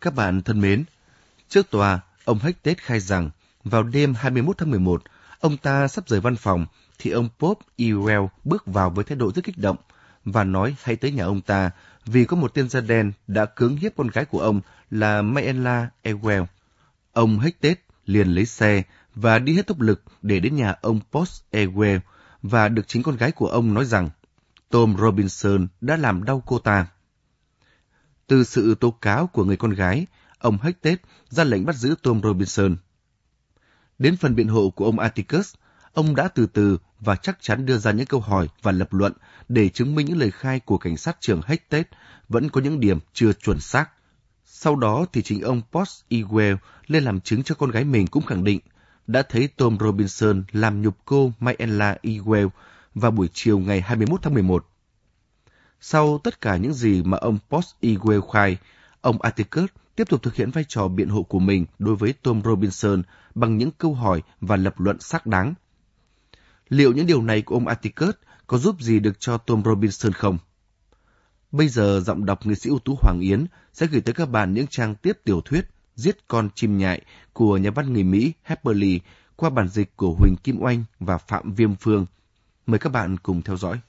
Các bạn thân mến, trước tòa, ông Hectet khai rằng vào đêm 21 tháng 11, ông ta sắp rời văn phòng thì ông Pope Ewell bước vào với thái độ rất kích động và nói hãy tới nhà ông ta vì có một tên da đen đã cưỡng hiếp con gái của ông là Mayella Ewell. Ông Hectet liền lấy xe và đi hết tốc lực để đến nhà ông Post Ewell và được chính con gái của ông nói rằng Tom Robinson đã làm đau cô ta. Từ sự tố cáo của người con gái, ông Hectet ra lệnh bắt giữ Tom Robinson. Đến phần biện hộ của ông Atticus, ông đã từ từ và chắc chắn đưa ra những câu hỏi và lập luận để chứng minh những lời khai của cảnh sát trưởng Hectet vẫn có những điểm chưa chuẩn xác. Sau đó thì chính ông Post Ewell lên làm chứng cho con gái mình cũng khẳng định đã thấy Tom Robinson làm nhục cô Mayella Ewell vào buổi chiều ngày 21 tháng 11. Sau tất cả những gì mà ông Post Igwe khai, ông Atticus tiếp tục thực hiện vai trò biện hộ của mình đối với Tom Robinson bằng những câu hỏi và lập luận xác đáng. Liệu những điều này của ông Atticus có giúp gì được cho Tom Robinson không? Bây giờ giọng đọc nghệ sĩ ưu tú Hoàng Yến sẽ gửi tới các bạn những trang tiếp tiểu thuyết Giết con chim nhại của nhà văn người Mỹ Harper Lee qua bản dịch của Huỳnh Kim Oanh và Phạm Viêm Phương. Mời các bạn cùng theo dõi.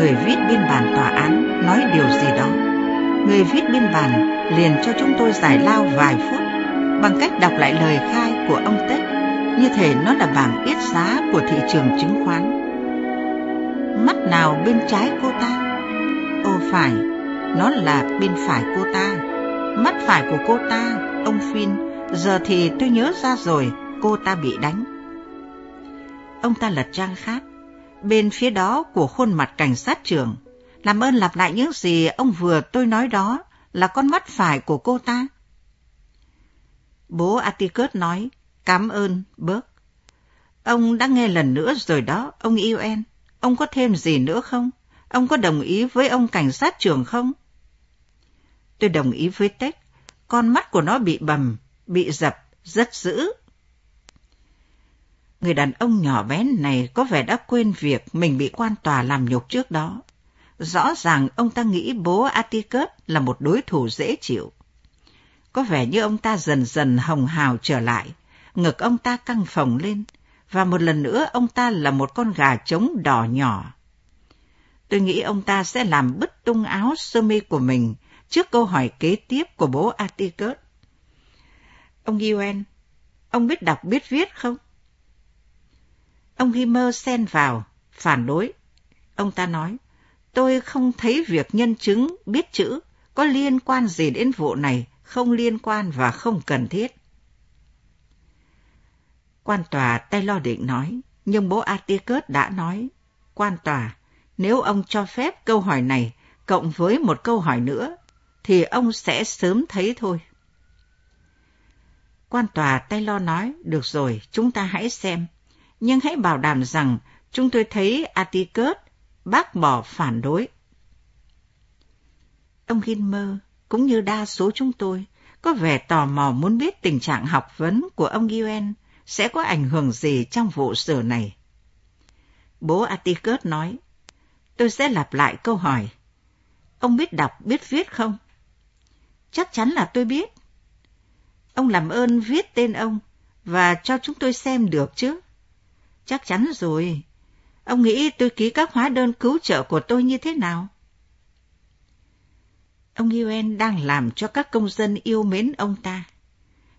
Người viết biên bản tòa án nói điều gì đó. Người viết biên bản liền cho chúng tôi giải lao vài phút bằng cách đọc lại lời khai của ông Tết, như thể nó là bảng biết giá của thị trường chứng khoán. Mắt nào bên trái cô ta? Ô phải, nó là bên phải cô ta. Mắt phải của cô ta, ông Phin, giờ thì tôi nhớ ra rồi, cô ta bị đánh. Ông ta lật trang khác, bên phía đó của khuôn mặt cảnh sát trưởng. Làm ơn lặp lại những gì ông vừa tôi nói đó là con mắt phải của cô ta. Bố Atticus nói, cảm ơn, bớt. Ông đã nghe lần nữa rồi đó, ông yêu em Ông có thêm gì nữa không? Ông có đồng ý với ông cảnh sát trưởng không? Tôi đồng ý với Tech. Con mắt của nó bị bầm, bị dập, rất dữ. Người đàn ông nhỏ bé này có vẻ đã quên việc mình bị quan tòa làm nhục trước đó. Rõ ràng ông ta nghĩ bố Atticus là một đối thủ dễ chịu. Có vẻ như ông ta dần dần hồng hào trở lại, ngực ông ta căng phồng lên, và một lần nữa ông ta là một con gà trống đỏ nhỏ. Tôi nghĩ ông ta sẽ làm bứt tung áo sơ mi của mình trước câu hỏi kế tiếp của bố Atticus. Ông Yuen, ông biết đọc biết viết không? Ông Himer xen vào, phản đối. Ông ta nói, Tôi không thấy việc nhân chứng biết chữ có liên quan gì đến vụ này, không liên quan và không cần thiết. Quan tòa Taylor định nói, nhưng bố Atticus đã nói, quan tòa, nếu ông cho phép câu hỏi này cộng với một câu hỏi nữa, thì ông sẽ sớm thấy thôi. Quan tòa Taylor nói, được rồi, chúng ta hãy xem, nhưng hãy bảo đảm rằng chúng tôi thấy Atticus bác bỏ phản đối. Ông Gilmer, cũng như đa số chúng tôi, có vẻ tò mò muốn biết tình trạng học vấn của ông Guen sẽ có ảnh hưởng gì trong vụ xử này. Bố Atticus nói, tôi sẽ lặp lại câu hỏi. Ông biết đọc, biết viết không? Chắc chắn là tôi biết. Ông làm ơn viết tên ông và cho chúng tôi xem được chứ. Chắc chắn rồi, Ông nghĩ tôi ký các hóa đơn cứu trợ của tôi như thế nào? Ông Yuen đang làm cho các công dân yêu mến ông ta.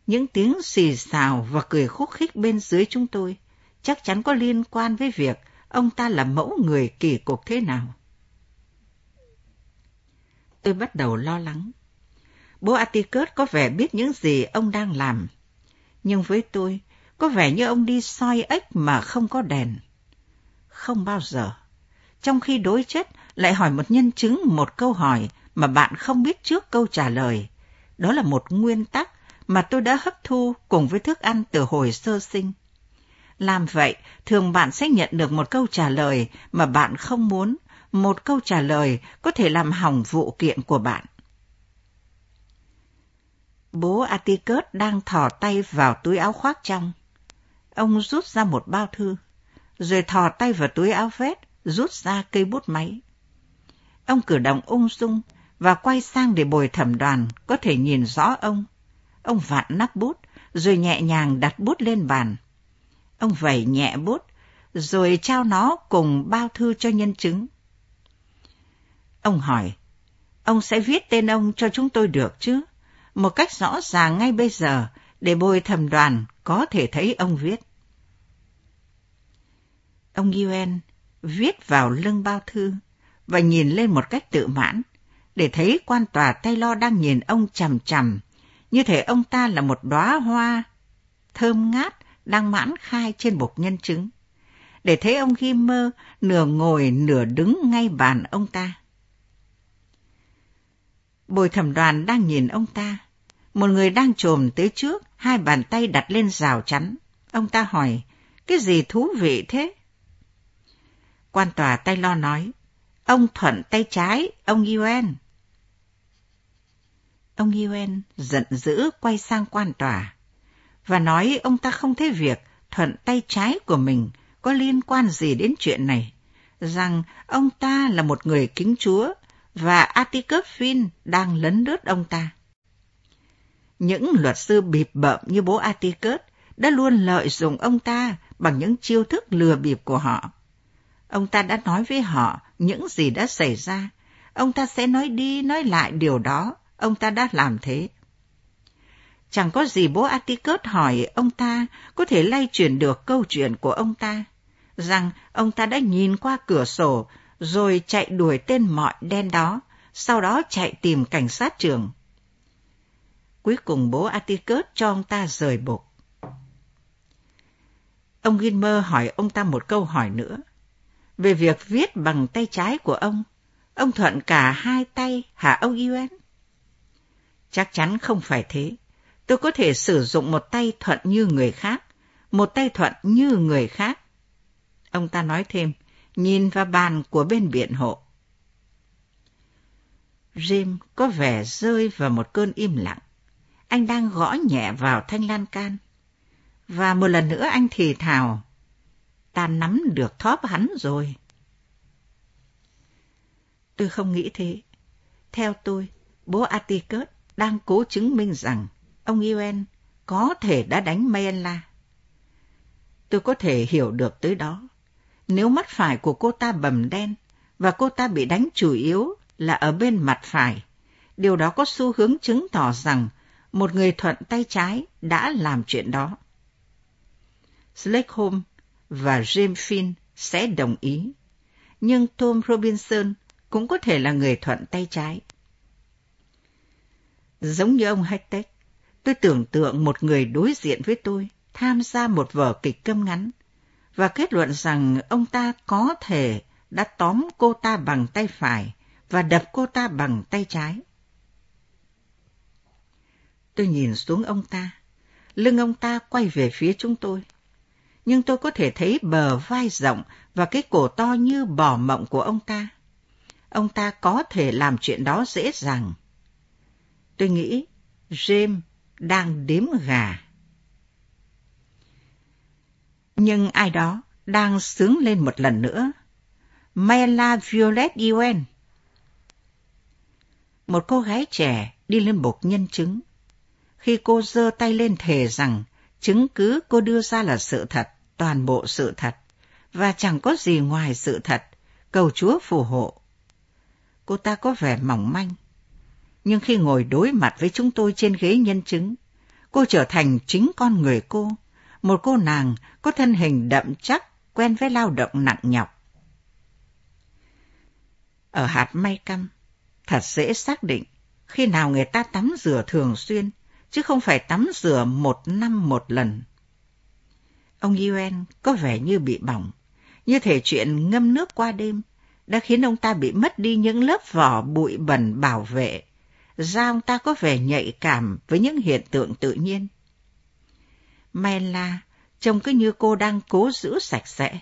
Những tiếng xì xào và cười khúc khích bên dưới chúng tôi chắc chắn có liên quan với việc ông ta là mẫu người kỳ cục thế nào. Tôi bắt đầu lo lắng. Bố Atticus có vẻ biết những gì ông đang làm. Nhưng với tôi, có vẻ như ông đi soi ếch mà không có đèn không bao giờ. Trong khi đối chất lại hỏi một nhân chứng một câu hỏi mà bạn không biết trước câu trả lời. Đó là một nguyên tắc mà tôi đã hấp thu cùng với thức ăn từ hồi sơ sinh. Làm vậy, thường bạn sẽ nhận được một câu trả lời mà bạn không muốn, một câu trả lời có thể làm hỏng vụ kiện của bạn. Bố Atticus đang thò tay vào túi áo khoác trong. Ông rút ra một bao thư, rồi thò tay vào túi áo vest, rút ra cây bút máy. Ông cử động ung dung và quay sang để bồi thẩm đoàn có thể nhìn rõ ông. Ông vặn nắp bút, rồi nhẹ nhàng đặt bút lên bàn. Ông vẩy nhẹ bút, rồi trao nó cùng bao thư cho nhân chứng. Ông hỏi, ông sẽ viết tên ông cho chúng tôi được chứ? Một cách rõ ràng ngay bây giờ, để bồi thẩm đoàn có thể thấy ông viết. Ông Yuen viết vào lưng bao thư và nhìn lên một cách tự mãn, để thấy quan tòa tay lo đang nhìn ông chằm chằm, như thể ông ta là một đóa hoa thơm ngát đang mãn khai trên bục nhân chứng, để thấy ông ghi mơ nửa ngồi nửa đứng ngay bàn ông ta. Bồi thẩm đoàn đang nhìn ông ta. Một người đang trồm tới trước, hai bàn tay đặt lên rào chắn. Ông ta hỏi, cái gì thú vị thế? Quan tòa tay lo nói, ông thuận tay trái, ông Yuen. Ông Yuen giận dữ quay sang quan tòa và nói ông ta không thấy việc thuận tay trái của mình có liên quan gì đến chuyện này, rằng ông ta là một người kính chúa và Atticus Finn đang lấn lướt ông ta. Những luật sư bịp bợm như bố Atticus đã luôn lợi dụng ông ta bằng những chiêu thức lừa bịp của họ. Ông ta đã nói với họ những gì đã xảy ra. Ông ta sẽ nói đi nói lại điều đó. Ông ta đã làm thế. Chẳng có gì bố Atticus hỏi ông ta có thể lay chuyển được câu chuyện của ông ta, rằng ông ta đã nhìn qua cửa sổ rồi chạy đuổi tên mọi đen đó, sau đó chạy tìm cảnh sát trưởng. Cuối cùng bố Atticus cho ông ta rời bục. Ông Gilmer hỏi ông ta một câu hỏi nữa. Về việc viết bằng tay trái của ông, ông thuận cả hai tay hả ông Yuen? Chắc chắn không phải thế. Tôi có thể sử dụng một tay thuận như người khác, một tay thuận như người khác. Ông ta nói thêm, nhìn vào bàn của bên biện hộ. Jim có vẻ rơi vào một cơn im lặng. Anh đang gõ nhẹ vào thanh lan can. Và một lần nữa anh thì thào, ta nắm được thóp hắn rồi. Tôi không nghĩ thế. Theo tôi, bố Atticus đang cố chứng minh rằng ông Yuen có thể đã đánh Mayenla. Tôi có thể hiểu được tới đó. Nếu mắt phải của cô ta bầm đen và cô ta bị đánh chủ yếu là ở bên mặt phải, điều đó có xu hướng chứng tỏ rằng một người thuận tay trái đã làm chuyện đó. Slakeholm và James Finn sẽ đồng ý, nhưng Tom Robinson cũng có thể là người thuận tay trái. Giống như ông Hector, tôi tưởng tượng một người đối diện với tôi tham gia một vở kịch câm ngắn và kết luận rằng ông ta có thể đã tóm cô ta bằng tay phải và đập cô ta bằng tay trái. Tôi nhìn xuống ông ta, lưng ông ta quay về phía chúng tôi. Nhưng tôi có thể thấy bờ vai rộng và cái cổ to như bò mộng của ông ta. Ông ta có thể làm chuyện đó dễ dàng. Tôi nghĩ James đang đếm gà. Nhưng ai đó đang sướng lên một lần nữa. Mela Violet Yuen. Một cô gái trẻ đi lên bục nhân chứng. Khi cô giơ tay lên thề rằng chứng cứ cô đưa ra là sự thật, toàn bộ sự thật, và chẳng có gì ngoài sự thật, cầu Chúa phù hộ. Cô ta có vẻ mỏng manh, nhưng khi ngồi đối mặt với chúng tôi trên ghế nhân chứng, cô trở thành chính con người cô, một cô nàng có thân hình đậm chắc, quen với lao động nặng nhọc. Ở hạt may căm, thật dễ xác định khi nào người ta tắm rửa thường xuyên, chứ không phải tắm rửa một năm một lần. Ông Yuen có vẻ như bị bỏng, như thể chuyện ngâm nước qua đêm đã khiến ông ta bị mất đi những lớp vỏ bụi bẩn bảo vệ, da ông ta có vẻ nhạy cảm với những hiện tượng tự nhiên. Mela trông cứ như cô đang cố giữ sạch sẽ.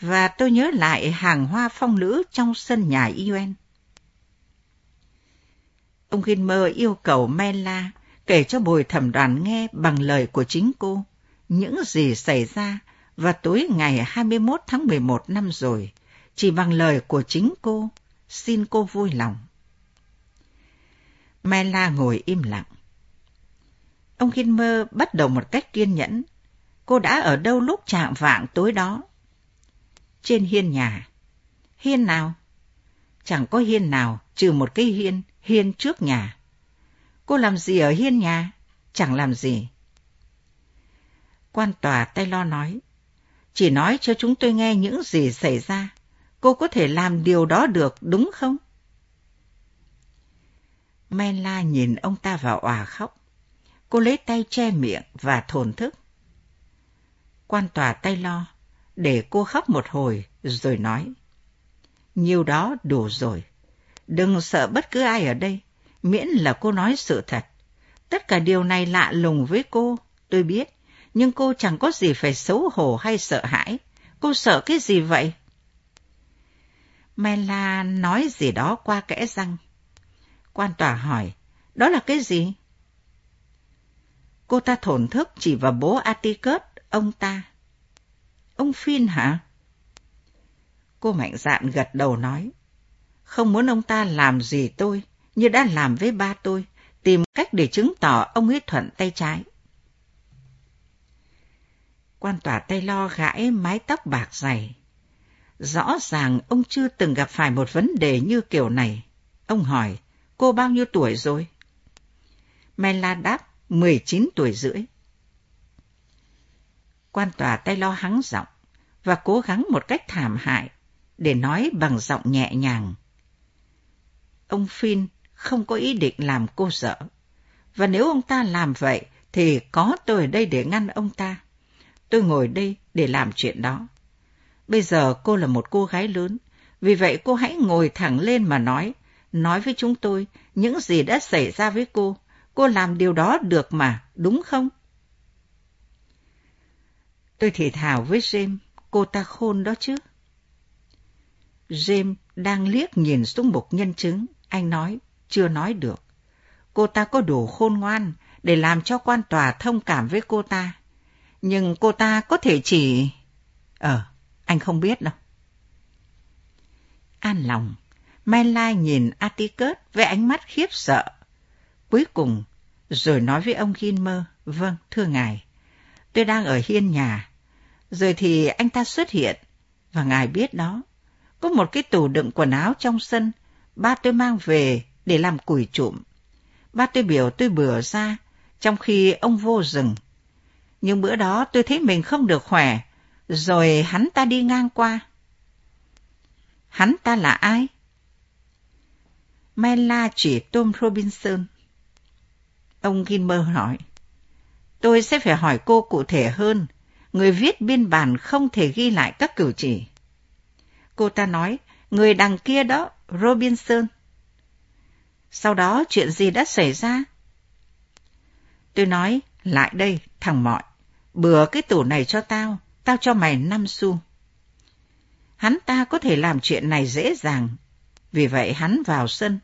Và tôi nhớ lại hàng hoa phong nữ trong sân nhà Yuen. Ông Gilmer yêu cầu Mela kể cho bồi thẩm đoàn nghe bằng lời của chính cô những gì xảy ra vào tối ngày 21 tháng 11 năm rồi, chỉ bằng lời của chính cô, xin cô vui lòng. Mela ngồi im lặng. Ông Gilmer bắt đầu một cách kiên nhẫn. Cô đã ở đâu lúc chạm vạng tối đó? Trên hiên nhà. Hiên nào? Chẳng có hiên nào trừ một cái hiên, hiên trước nhà. Cô làm gì ở hiên nhà? Chẳng làm gì. Quan tòa tay lo nói, chỉ nói cho chúng tôi nghe những gì xảy ra. Cô có thể làm điều đó được, đúng không? Mela nhìn ông ta vào òa khóc. Cô lấy tay che miệng và thổn thức. Quan tòa tay lo để cô khóc một hồi rồi nói. Nhiều đó đủ rồi. Đừng sợ bất cứ ai ở đây, miễn là cô nói sự thật. Tất cả điều này lạ lùng với cô, tôi biết, nhưng cô chẳng có gì phải xấu hổ hay sợ hãi. Cô sợ cái gì vậy? Mela nói gì đó qua kẽ răng. Quan tòa hỏi, đó là cái gì? Cô ta thổn thức chỉ vào bố Atticus, ông ta. Ông Phin hả? Cô mạnh dạn gật đầu nói. Không muốn ông ta làm gì tôi, như đã làm với ba tôi, tìm cách để chứng tỏ ông ấy thuận tay trái. Quan tòa tay lo gãi mái tóc bạc dày. Rõ ràng ông chưa từng gặp phải một vấn đề như kiểu này. Ông hỏi, cô bao nhiêu tuổi rồi? Mela đáp, 19 tuổi rưỡi. Quan tòa tay lo hắng giọng và cố gắng một cách thảm hại để nói bằng giọng nhẹ nhàng. Ông Phin không có ý định làm cô sợ. Và nếu ông ta làm vậy, thì có tôi ở đây để ngăn ông ta. Tôi ngồi đây để làm chuyện đó. Bây giờ cô là một cô gái lớn, vì vậy cô hãy ngồi thẳng lên mà nói, nói với chúng tôi những gì đã xảy ra với cô. Cô làm điều đó được mà, đúng không? Tôi thì thào với James, cô ta khôn đó chứ. James đang liếc nhìn xuống một nhân chứng, anh nói, chưa nói được. Cô ta có đủ khôn ngoan để làm cho quan tòa thông cảm với cô ta. Nhưng cô ta có thể chỉ... Ờ, anh không biết đâu. An lòng, Mai Lai nhìn Atticus với ánh mắt khiếp sợ. Cuối cùng, rồi nói với ông Gilmer, vâng, thưa ngài, tôi đang ở hiên nhà. Rồi thì anh ta xuất hiện, và ngài biết đó. Có một cái tủ đựng quần áo trong sân, ba tôi mang về để làm củi trụm. Ba tôi biểu tôi bừa ra, trong khi ông vô rừng. Nhưng bữa đó tôi thấy mình không được khỏe, rồi hắn ta đi ngang qua. Hắn ta là ai? Mela chỉ Tom Robinson. Ông Gilmer hỏi. Tôi sẽ phải hỏi cô cụ thể hơn. Người viết biên bản không thể ghi lại các cử chỉ. Cô ta nói, người đằng kia đó, Robinson. Sau đó chuyện gì đã xảy ra? Tôi nói, lại đây, thằng mọi, bừa cái tủ này cho tao, tao cho mày năm xu. Hắn ta có thể làm chuyện này dễ dàng, vì vậy hắn vào sân,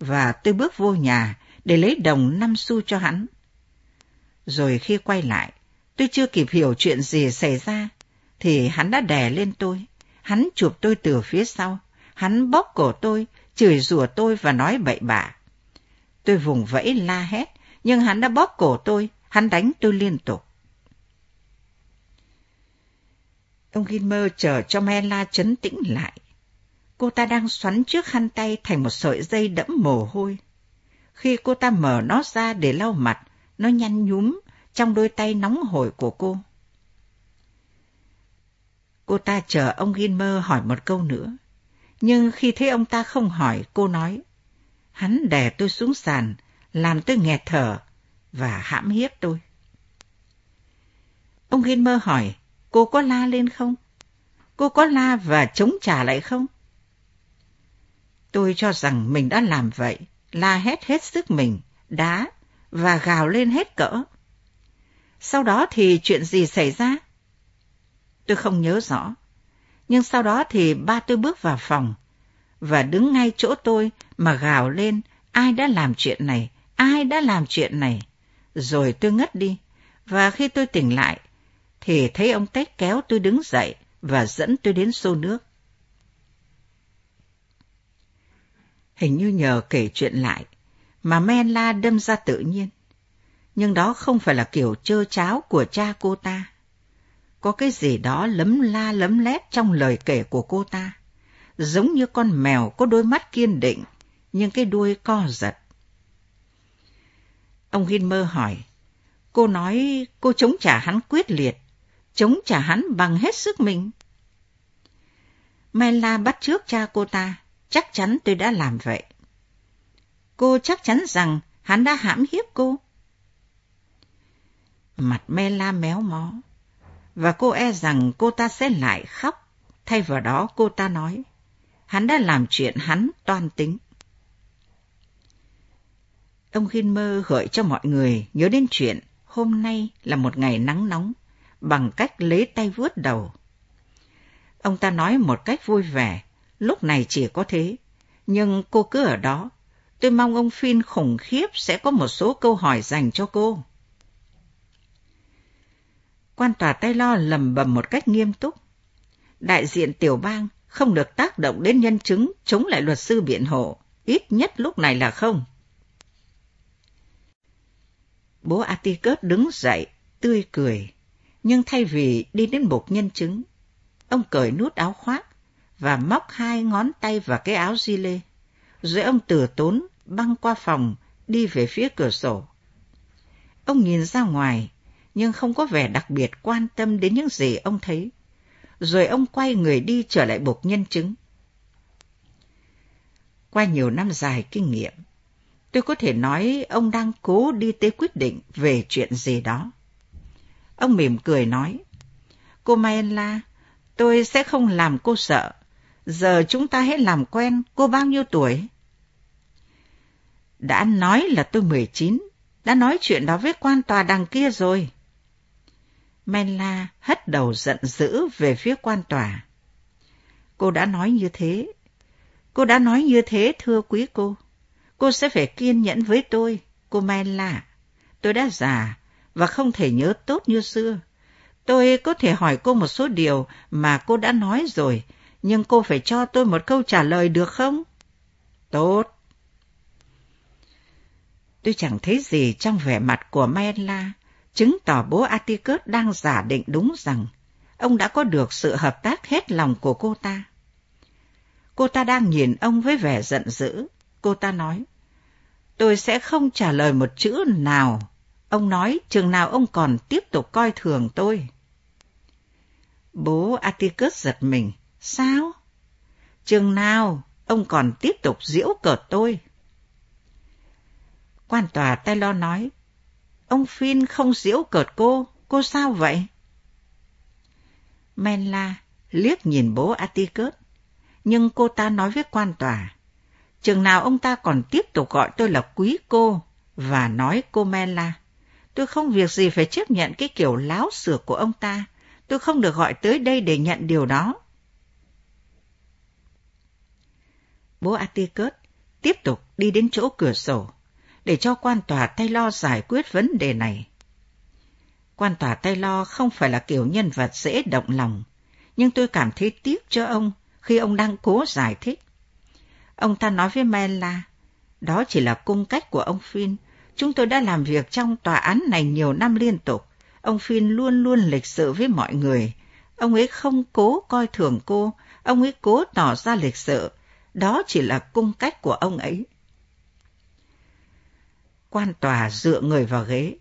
và tôi bước vô nhà để lấy đồng năm xu cho hắn. Rồi khi quay lại, tôi chưa kịp hiểu chuyện gì xảy ra, thì hắn đã đè lên tôi. Hắn chụp tôi từ phía sau, hắn bóp cổ tôi, chửi rủa tôi và nói bậy bạ. Tôi vùng vẫy la hét, nhưng hắn đã bóp cổ tôi, hắn đánh tôi liên tục. Ông Gilmer chờ cho Mela chấn tĩnh lại. Cô ta đang xoắn trước khăn tay thành một sợi dây đẫm mồ hôi. Khi cô ta mở nó ra để lau mặt, nó nhăn nhúm trong đôi tay nóng hổi của cô. Cô ta chờ ông Gilmer hỏi một câu nữa. Nhưng khi thấy ông ta không hỏi, cô nói, hắn đè tôi xuống sàn, làm tôi nghẹt thở và hãm hiếp tôi. Ông Gilmer hỏi, cô có la lên không? Cô có la và chống trả lại không? Tôi cho rằng mình đã làm vậy, la hét hết sức mình, đá và gào lên hết cỡ. Sau đó thì chuyện gì xảy ra? Tôi không nhớ rõ. Nhưng sau đó thì ba tôi bước vào phòng và đứng ngay chỗ tôi mà gào lên ai đã làm chuyện này, ai đã làm chuyện này. Rồi tôi ngất đi và khi tôi tỉnh lại thì thấy ông Tết kéo tôi đứng dậy và dẫn tôi đến xô nước. Hình như nhờ kể chuyện lại mà men la đâm ra tự nhiên. Nhưng đó không phải là kiểu trơ cháo của cha cô ta. Có cái gì đó lấm la lấm lét trong lời kể của cô ta. Giống như con mèo có đôi mắt kiên định, nhưng cái đuôi co giật. Ông Hinmer hỏi, cô nói cô chống trả hắn quyết liệt, chống trả hắn bằng hết sức mình. Mela bắt trước cha cô ta, chắc chắn tôi đã làm vậy. Cô chắc chắn rằng hắn đã hãm hiếp cô. Mặt Mela méo mó, và cô e rằng cô ta sẽ lại khóc. Thay vào đó cô ta nói, hắn đã làm chuyện hắn toan tính. Ông Gilmer gợi cho mọi người nhớ đến chuyện hôm nay là một ngày nắng nóng, bằng cách lấy tay vuốt đầu. Ông ta nói một cách vui vẻ, lúc này chỉ có thế, nhưng cô cứ ở đó. Tôi mong ông Phin khủng khiếp sẽ có một số câu hỏi dành cho cô. Quan tòa tay lo lầm bầm một cách nghiêm túc. Đại diện tiểu bang không được tác động đến nhân chứng chống lại luật sư biện hộ, ít nhất lúc này là không. Bố Atticus đứng dậy, tươi cười, nhưng thay vì đi đến bục nhân chứng, ông cởi nút áo khoác và móc hai ngón tay vào cái áo di lê. Rồi ông từ tốn băng qua phòng, đi về phía cửa sổ. Ông nhìn ra ngoài, nhưng không có vẻ đặc biệt quan tâm đến những gì ông thấy. Rồi ông quay người đi trở lại bục nhân chứng. Qua nhiều năm dài kinh nghiệm, tôi có thể nói ông đang cố đi tới quyết định về chuyện gì đó. Ông mỉm cười nói, Cô Mayenla, tôi sẽ không làm cô sợ. Giờ chúng ta hãy làm quen, cô bao nhiêu tuổi? Đã nói là tôi 19, đã nói chuyện đó với quan tòa đằng kia rồi. Menla hất đầu giận dữ về phía quan tòa. Cô đã nói như thế. Cô đã nói như thế, thưa quý cô. Cô sẽ phải kiên nhẫn với tôi, cô Menla. Tôi đã già và không thể nhớ tốt như xưa. Tôi có thể hỏi cô một số điều mà cô đã nói rồi, nhưng cô phải cho tôi một câu trả lời được không? Tốt. Tôi chẳng thấy gì trong vẻ mặt của Menla chứng tỏ bố Atticus đang giả định đúng rằng ông đã có được sự hợp tác hết lòng của cô ta. Cô ta đang nhìn ông với vẻ giận dữ. Cô ta nói, tôi sẽ không trả lời một chữ nào. Ông nói chừng nào ông còn tiếp tục coi thường tôi. Bố Atticus giật mình. Sao? Chừng nào ông còn tiếp tục diễu cợt tôi? Quan tòa Taylor nói, Ông Phin không giễu cợt cô, cô sao vậy? Menla liếc nhìn bố Atticus, nhưng cô ta nói với quan tòa, chừng nào ông ta còn tiếp tục gọi tôi là quý cô và nói cô Menla. Tôi không việc gì phải chấp nhận cái kiểu láo xược của ông ta. Tôi không được gọi tới đây để nhận điều đó. Bố Atticus tiếp tục đi đến chỗ cửa sổ để cho quan tòa Taylor giải quyết vấn đề này. Quan tòa Taylor không phải là kiểu nhân vật dễ động lòng, nhưng tôi cảm thấy tiếc cho ông khi ông đang cố giải thích. Ông ta nói với Mela, đó chỉ là cung cách của ông Phin. Chúng tôi đã làm việc trong tòa án này nhiều năm liên tục. Ông Phin luôn luôn lịch sự với mọi người. Ông ấy không cố coi thường cô, ông ấy cố tỏ ra lịch sự. Đó chỉ là cung cách của ông ấy. Quan tòa dựa người vào ghế.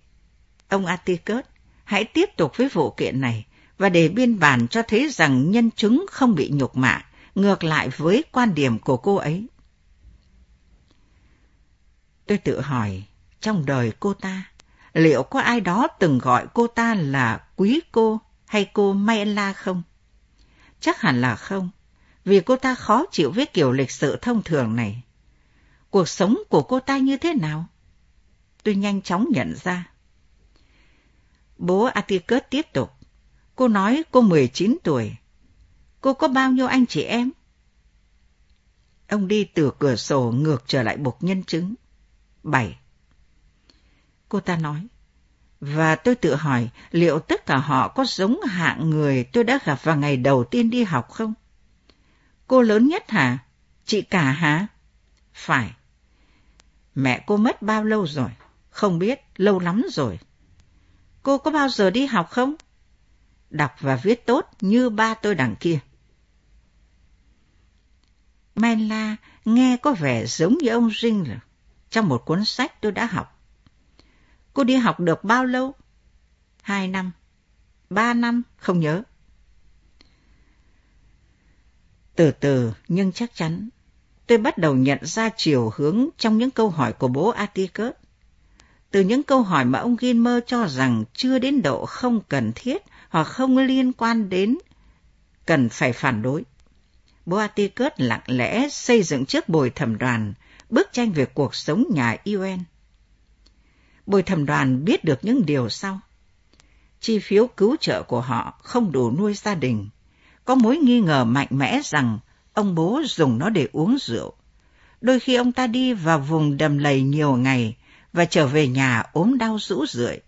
Ông Atticus, hãy tiếp tục với vụ kiện này và để biên bản cho thấy rằng nhân chứng không bị nhục mạ, ngược lại với quan điểm của cô ấy. Tôi tự hỏi, trong đời cô ta, liệu có ai đó từng gọi cô ta là quý cô hay cô Mayla không? Chắc hẳn là không, vì cô ta khó chịu với kiểu lịch sự thông thường này. Cuộc sống của cô ta như thế nào? Tôi nhanh chóng nhận ra. Bố Atticus tiếp tục. Cô nói cô 19 tuổi. Cô có bao nhiêu anh chị em? Ông đi từ cửa sổ ngược trở lại bục nhân chứng. Bảy. Cô ta nói. Và tôi tự hỏi, liệu tất cả họ có giống hạng người tôi đã gặp vào ngày đầu tiên đi học không? Cô lớn nhất hả? Chị cả hả? Phải. Mẹ cô mất bao lâu rồi? Không biết, lâu lắm rồi. Cô có bao giờ đi học không? Đọc và viết tốt như ba tôi đằng kia. Menla nghe có vẻ giống như ông Ring trong một cuốn sách tôi đã học. Cô đi học được bao lâu? Hai năm. Ba năm, không nhớ. Từ từ nhưng chắc chắn, tôi bắt đầu nhận ra chiều hướng trong những câu hỏi của bố Atticus. Từ những câu hỏi mà ông Gilmer cho rằng chưa đến độ không cần thiết hoặc không liên quan đến, cần phải phản đối. Boaticus lặng lẽ xây dựng trước bồi thẩm đoàn, bức tranh về cuộc sống nhà UN. Bồi thẩm đoàn biết được những điều sau. Chi phiếu cứu trợ của họ không đủ nuôi gia đình. Có mối nghi ngờ mạnh mẽ rằng ông bố dùng nó để uống rượu. Đôi khi ông ta đi vào vùng đầm lầy nhiều ngày và trở về nhà ốm đau rũ rượi.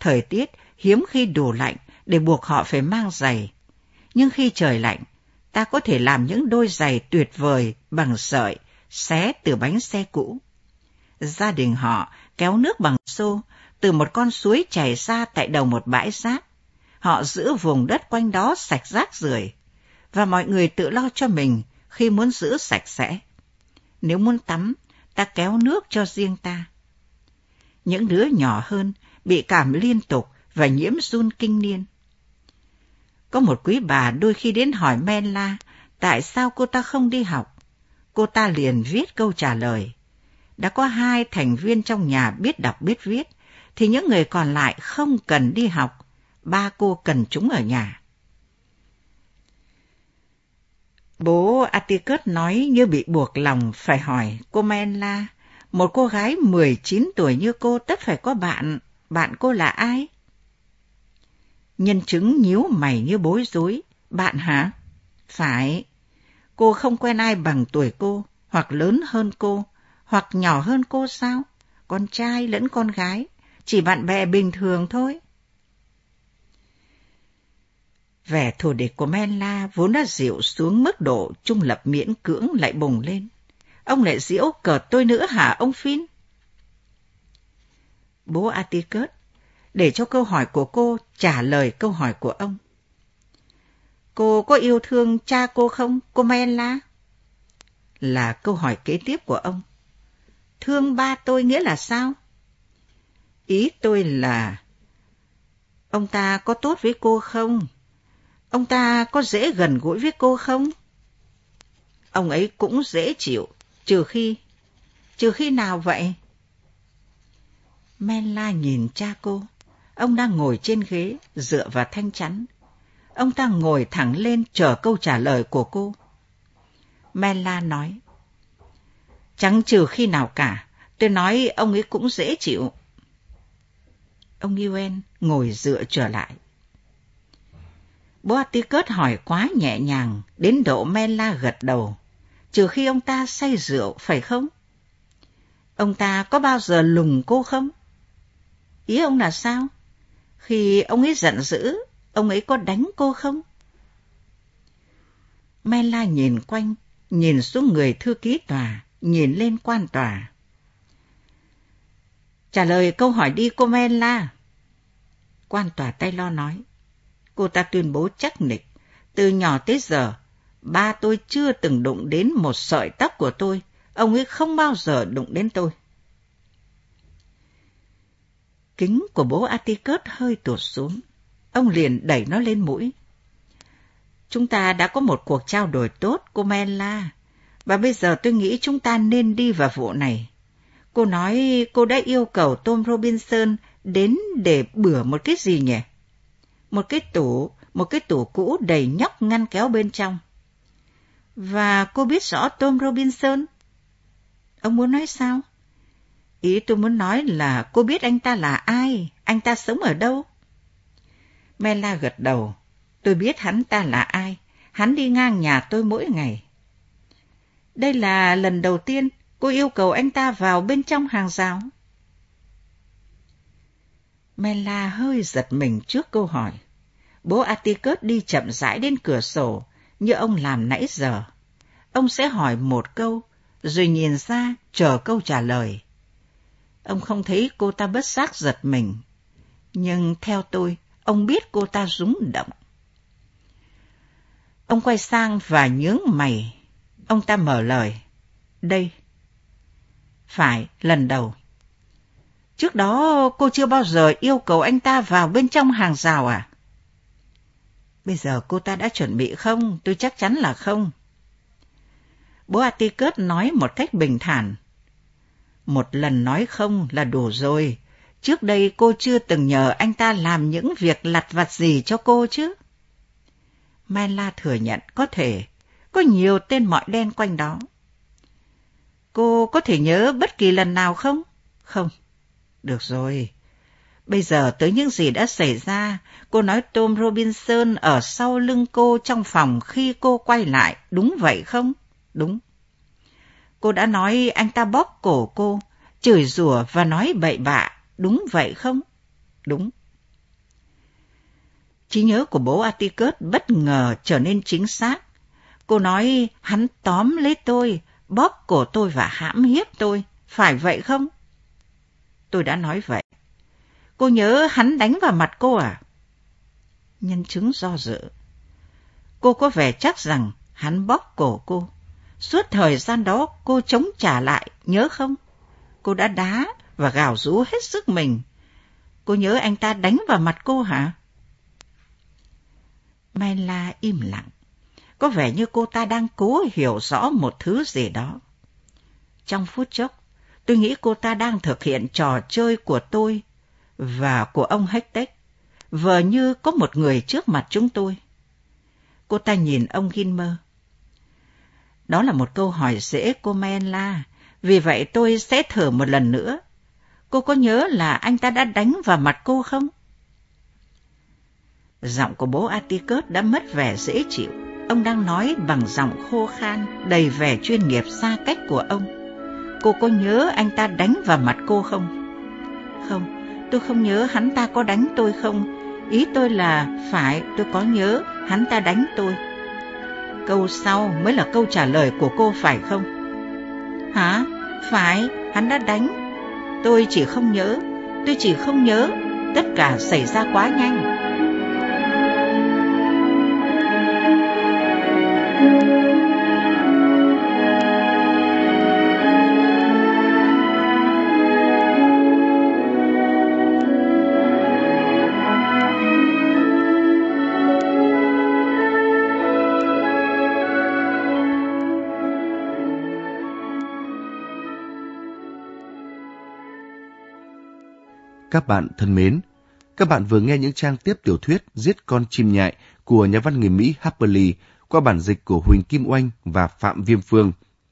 Thời tiết hiếm khi đủ lạnh để buộc họ phải mang giày. Nhưng khi trời lạnh, ta có thể làm những đôi giày tuyệt vời bằng sợi, xé từ bánh xe cũ. Gia đình họ kéo nước bằng xô từ một con suối chảy ra tại đầu một bãi rác. Họ giữ vùng đất quanh đó sạch rác rưởi và mọi người tự lo cho mình khi muốn giữ sạch sẽ. Nếu muốn tắm, ta kéo nước cho riêng ta. Những đứa nhỏ hơn bị cảm liên tục và nhiễm run kinh niên. Có một quý bà đôi khi đến hỏi Menla tại sao cô ta không đi học. Cô ta liền viết câu trả lời. Đã có hai thành viên trong nhà biết đọc biết viết, thì những người còn lại không cần đi học. Ba cô cần chúng ở nhà. Bố Atticus nói như bị buộc lòng phải hỏi cô Menla, một cô gái 19 tuổi như cô tất phải có bạn, bạn cô là ai? Nhân chứng nhíu mày như bối rối. Bạn hả? Phải. Cô không quen ai bằng tuổi cô, hoặc lớn hơn cô, hoặc nhỏ hơn cô sao? Con trai lẫn con gái, chỉ bạn bè bình thường thôi. Vẻ thù địch của Menla vốn đã dịu xuống mức độ trung lập miễn cưỡng lại bùng lên. Ông lại diễu cợt tôi nữa hả ông Phin? Bố Atticus để cho câu hỏi của cô trả lời câu hỏi của ông. Cô có yêu thương cha cô không, cô Menla? Là câu hỏi kế tiếp của ông. Thương ba tôi nghĩa là sao? Ý tôi là... Ông ta có tốt với cô không? Ông ta có dễ gần gũi với cô không? Ông ấy cũng dễ chịu, trừ khi... Trừ khi nào vậy? Menla nhìn cha cô. Ông đang ngồi trên ghế, dựa vào thanh chắn. Ông ta ngồi thẳng lên chờ câu trả lời của cô. Mela nói. Chẳng trừ khi nào cả, tôi nói ông ấy cũng dễ chịu. Ông Yuen ngồi dựa trở lại. Boaticus hỏi quá nhẹ nhàng, đến độ Mela gật đầu. Trừ khi ông ta say rượu, phải không? Ông ta có bao giờ lùng cô không? Ý ông là sao? Khi ông ấy giận dữ, ông ấy có đánh cô không? Mai La nhìn quanh, nhìn xuống người thư ký tòa, nhìn lên quan tòa. Trả lời câu hỏi đi cô Mai La. Quan tòa tay lo nói. Cô ta tuyên bố chắc nịch. Từ nhỏ tới giờ, ba tôi chưa từng đụng đến một sợi tóc của tôi. Ông ấy không bao giờ đụng đến tôi. Kính của bố Atticus hơi tụt xuống. Ông liền đẩy nó lên mũi. Chúng ta đã có một cuộc trao đổi tốt, cô Mela. Và bây giờ tôi nghĩ chúng ta nên đi vào vụ này. Cô nói cô đã yêu cầu Tom Robinson đến để bửa một cái gì nhỉ? Một cái tủ, một cái tủ cũ đầy nhóc ngăn kéo bên trong. Và cô biết rõ Tom Robinson? Ông muốn nói sao? Ý tôi muốn nói là cô biết anh ta là ai, anh ta sống ở đâu? Mela gật đầu. Tôi biết hắn ta là ai. Hắn đi ngang nhà tôi mỗi ngày. Đây là lần đầu tiên cô yêu cầu anh ta vào bên trong hàng rào. Mela hơi giật mình trước câu hỏi. Bố Atticus đi chậm rãi đến cửa sổ, như ông làm nãy giờ. Ông sẽ hỏi một câu, rồi nhìn ra chờ câu trả lời. Ông không thấy cô ta bất giác giật mình. Nhưng theo tôi, ông biết cô ta rúng động. Ông quay sang và nhướng mày. Ông ta mở lời. Đây. Phải, lần đầu. Trước đó cô chưa bao giờ yêu cầu anh ta vào bên trong hàng rào à? Bây giờ cô ta đã chuẩn bị không? Tôi chắc chắn là không. Bố Atticus nói một cách bình thản. Một lần nói không là đủ rồi. Trước đây cô chưa từng nhờ anh ta làm những việc lặt vặt gì cho cô chứ. Mai La thừa nhận có thể, có nhiều tên mọi đen quanh đó. Cô có thể nhớ bất kỳ lần nào không? Không. Được rồi. Bây giờ tới những gì đã xảy ra, cô nói Tom Robinson ở sau lưng cô trong phòng khi cô quay lại, đúng vậy không? Đúng. Cô đã nói anh ta bóp cổ cô, chửi rủa và nói bậy bạ, đúng vậy không? Đúng. Trí nhớ của bố Atticus bất ngờ trở nên chính xác. Cô nói hắn tóm lấy tôi, bóp cổ tôi và hãm hiếp tôi, phải vậy không? Tôi đã nói vậy. Cô nhớ hắn đánh vào mặt cô à? Nhân chứng do dự. Cô có vẻ chắc rằng hắn bóp cổ cô. Suốt thời gian đó cô chống trả lại, nhớ không? Cô đã đá và gào rú hết sức mình. Cô nhớ anh ta đánh vào mặt cô hả? Mai La im lặng. Có vẻ như cô ta đang cố hiểu rõ một thứ gì đó. Trong phút chốc, tôi nghĩ cô ta đang thực hiện trò chơi của tôi và của ông Hectech, vờ như có một người trước mặt chúng tôi. Cô ta nhìn ông Gilmer. Đó là một câu hỏi dễ cô Menla, vì vậy tôi sẽ thử một lần nữa. Cô có nhớ là anh ta đã đánh vào mặt cô không? Giọng của bố Atticus đã mất vẻ dễ chịu. Ông đang nói bằng giọng khô khan, đầy vẻ chuyên nghiệp xa cách của ông. Cô có nhớ anh ta đánh vào mặt cô không? Không, tôi không nhớ hắn ta có đánh tôi không. Ý tôi là phải tôi có nhớ hắn ta đánh tôi. Câu sau mới là câu trả lời của cô phải không? Hả? Phải, hắn đã đánh. Tôi chỉ không nhớ, tôi chỉ không nhớ. Tất cả xảy ra quá nhanh. Các bạn thân mến, các bạn vừa nghe những trang tiếp tiểu thuyết Giết con chim nhại của nhà văn người Mỹ Harper Lee qua bản dịch của Huỳnh Kim Oanh và Phạm Viêm Phương –